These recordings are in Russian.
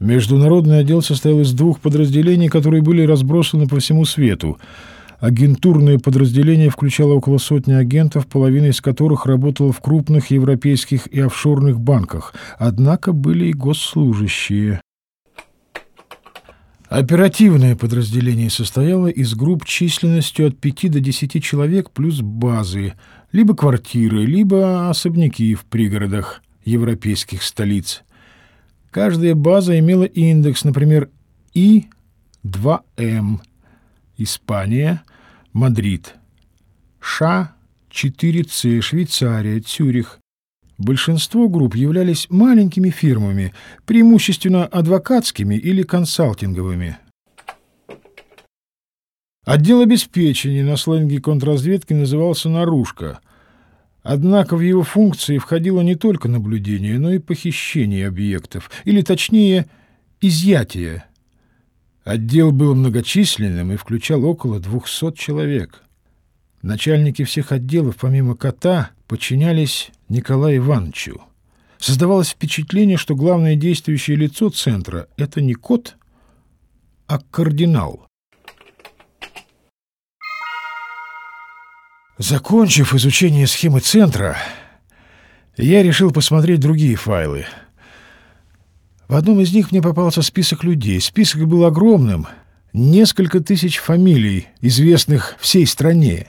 Международный отдел состоял из двух подразделений, которые были разбросаны по всему свету. Агентурное подразделение включало около сотни агентов, половина из которых работала в крупных европейских и офшорных банках. Однако были и госслужащие. Оперативное подразделение состояло из групп численностью от 5 до 10 человек плюс базы, либо квартиры, либо особняки в пригородах европейских столиц. Каждая база имела индекс, например, И2М, Испания, Мадрид, Ш4С, Швейцария, Цюрих. Большинство групп являлись маленькими фирмами, преимущественно адвокатскими или консалтинговыми. Отдел обеспечения на сленге контрразведки назывался «Наружка», Однако в его функции входило не только наблюдение, но и похищение объектов, или точнее, изъятие. Отдел был многочисленным и включал около двухсот человек. Начальники всех отделов, помимо кота, подчинялись Николаю Ивановичу. Создавалось впечатление, что главное действующее лицо центра — это не кот, а кардинал. Закончив изучение схемы центра, я решил посмотреть другие файлы. В одном из них мне попался список людей. Список был огромным. Несколько тысяч фамилий, известных всей стране.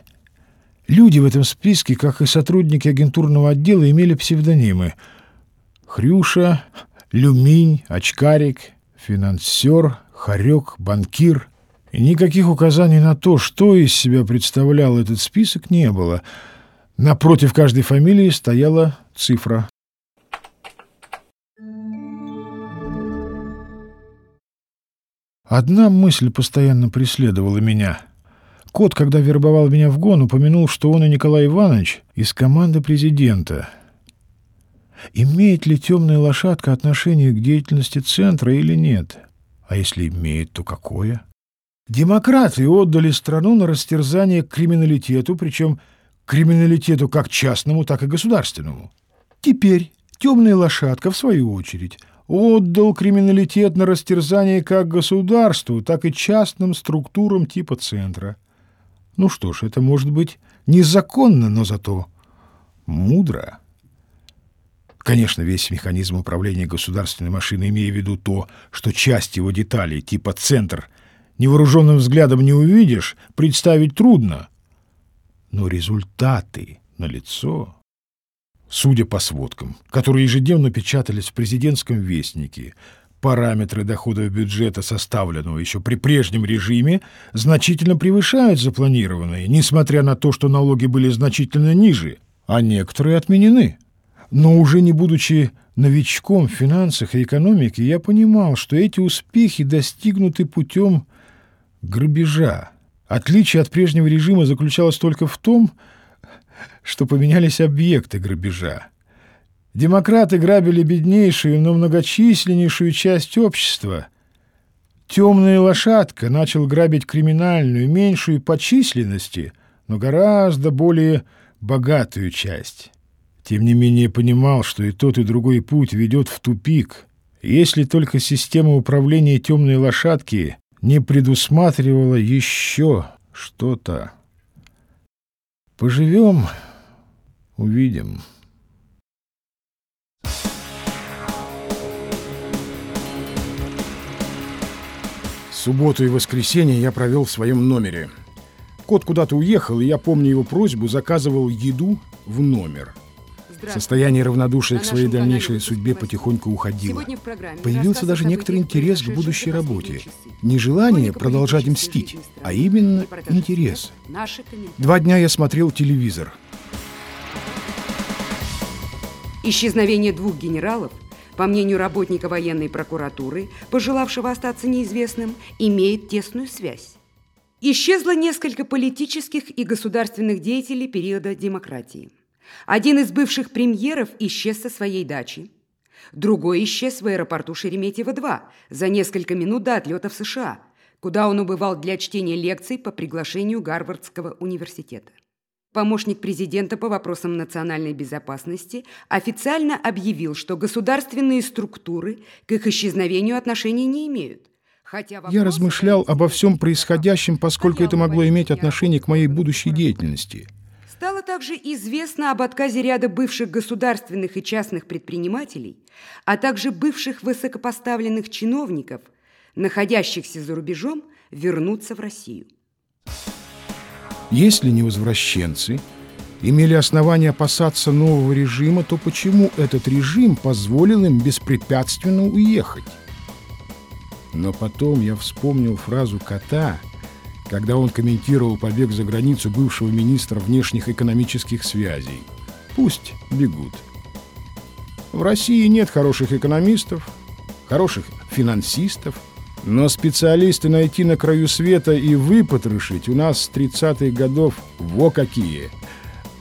Люди в этом списке, как и сотрудники агентурного отдела, имели псевдонимы. Хрюша, Люминь, Очкарик, Финансер, Харек, Банкир — и никаких указаний на то, что из себя представлял этот список, не было. Напротив каждой фамилии стояла цифра. Одна мысль постоянно преследовала меня. Кот, когда вербовал меня в ГОН, упомянул, что он и Николай Иванович из команды президента. Имеет ли темная лошадка отношение к деятельности центра или нет? А если имеет, то какое? Демократы отдали страну на растерзание криминалитету, причем криминалитету как частному, так и государственному. Теперь темная лошадка, в свою очередь, отдал криминалитет на растерзание как государству, так и частным структурам типа центра. Ну что ж, это может быть незаконно, но зато мудро. Конечно, весь механизм управления государственной машиной, имея в виду то, что часть его деталей, типа центр – невооруженным взглядом не увидишь, представить трудно. Но результаты налицо. Судя по сводкам, которые ежедневно печатались в президентском вестнике, параметры доходов бюджета, составленного еще при прежнем режиме, значительно превышают запланированные, несмотря на то, что налоги были значительно ниже, а некоторые отменены. Но уже не будучи новичком в финансах и экономике, я понимал, что эти успехи достигнуты путем грабежа. Отличие от прежнего режима заключалось только в том, что поменялись объекты грабежа. Демократы грабили беднейшую, но многочисленнейшую часть общества. Темная лошадка начал грабить криминальную, меньшую по численности, но гораздо более богатую часть. Тем не менее понимал, что и тот, и другой путь ведет в тупик, если только система управления темной лошадки не предусматривала еще что-то. Поживем, увидим. Субботу и воскресенье я провел в своем номере. Кот куда-то уехал, и я, помню его просьбу, заказывал еду в номер – Состояние равнодушия к своей дальнейшей судьбе потихоньку уходило. Появился даже некоторый интерес к будущей работе. Не желание продолжать мстить, а именно интерес. Два дня я смотрел телевизор. Исчезновение двух генералов, по мнению работника военной прокуратуры, пожелавшего остаться неизвестным, имеет тесную связь. Исчезло несколько политических и государственных деятелей периода демократии. Один из бывших премьеров исчез со своей дачи. Другой исчез в аэропорту Шереметьево-2 за несколько минут до отлета в США, куда он убывал для чтения лекций по приглашению Гарвардского университета. помощник президента по вопросам национальной безопасности, официально объявил, что государственные структуры к их исчезновению отношения не имеют. Хотя Я размышлял обо всем происходящем, поскольку это могло иметь отношение к моей будущей деятельности. Стало также известно об отказе ряда бывших государственных и частных предпринимателей, а также бывших высокопоставленных чиновников, находящихся за рубежом, вернуться в Россию. Если не возвращенцы имели основания опасаться нового режима, то почему этот режим позволил им беспрепятственно уехать? Но потом я вспомнил фразу кота, когда он комментировал побег за границу бывшего министра внешних экономических связей. Пусть бегут. В России нет хороших экономистов, хороших финансистов, но специалисты найти на краю света и выпотрошить у нас с 30-х годов во какие.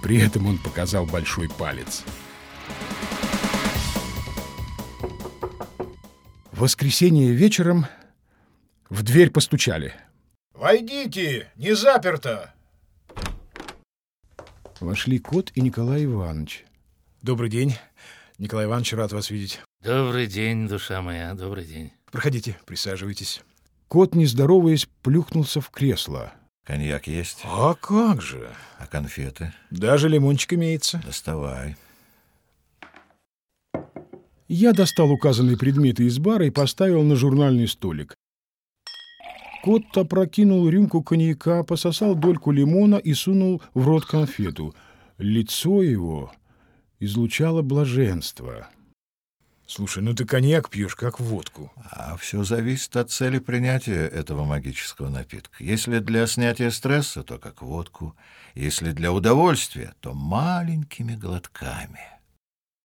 При этом он показал большой палец. В воскресенье вечером в дверь постучали. «Войдите! Не заперто!» Вошли кот и Николай Иванович. «Добрый день. Николай Иванович, рад вас видеть». «Добрый день, душа моя, добрый день». Проходите, присаживайтесь. Кот, не здороваясь, плюхнулся в кресло. Коньяк есть? А как же? А конфеты? Даже лимончик имеется. Доставай. Я достал указанные предметы из бара и поставил на журнальный столик. Кот опрокинул рюмку коньяка, пососал дольку лимона и сунул в рот конфету. Лицо его излучало блаженство. Слушай, ну ты коньяк пьешь, как водку. А все зависит от цели принятия этого магического напитка. Если для снятия стресса, то как водку. Если для удовольствия, то маленькими глотками.